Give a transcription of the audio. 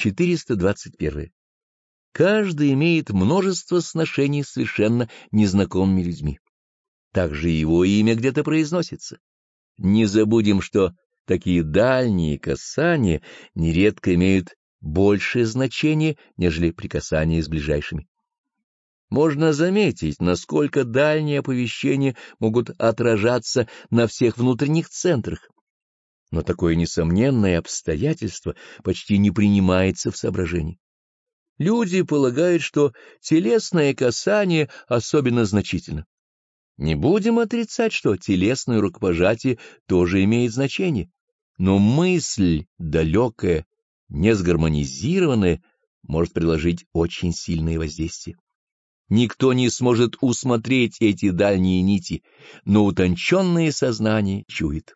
421. Каждый имеет множество сношений с совершенно незнакомыми людьми. Также его имя где-то произносится. Не забудем, что такие дальние касания нередко имеют большее значение, нежели прикасания с ближайшими. Можно заметить, насколько дальние оповещения могут отражаться на всех внутренних центрах. Но такое несомненное обстоятельство почти не принимается в соображении. Люди полагают, что телесное касание особенно значительно. Не будем отрицать, что телесное рукопожатие тоже имеет значение, но мысль далекая, несгармонизированная, может приложить очень сильное воздействие. Никто не сможет усмотреть эти дальние нити, но утонченное сознание чует.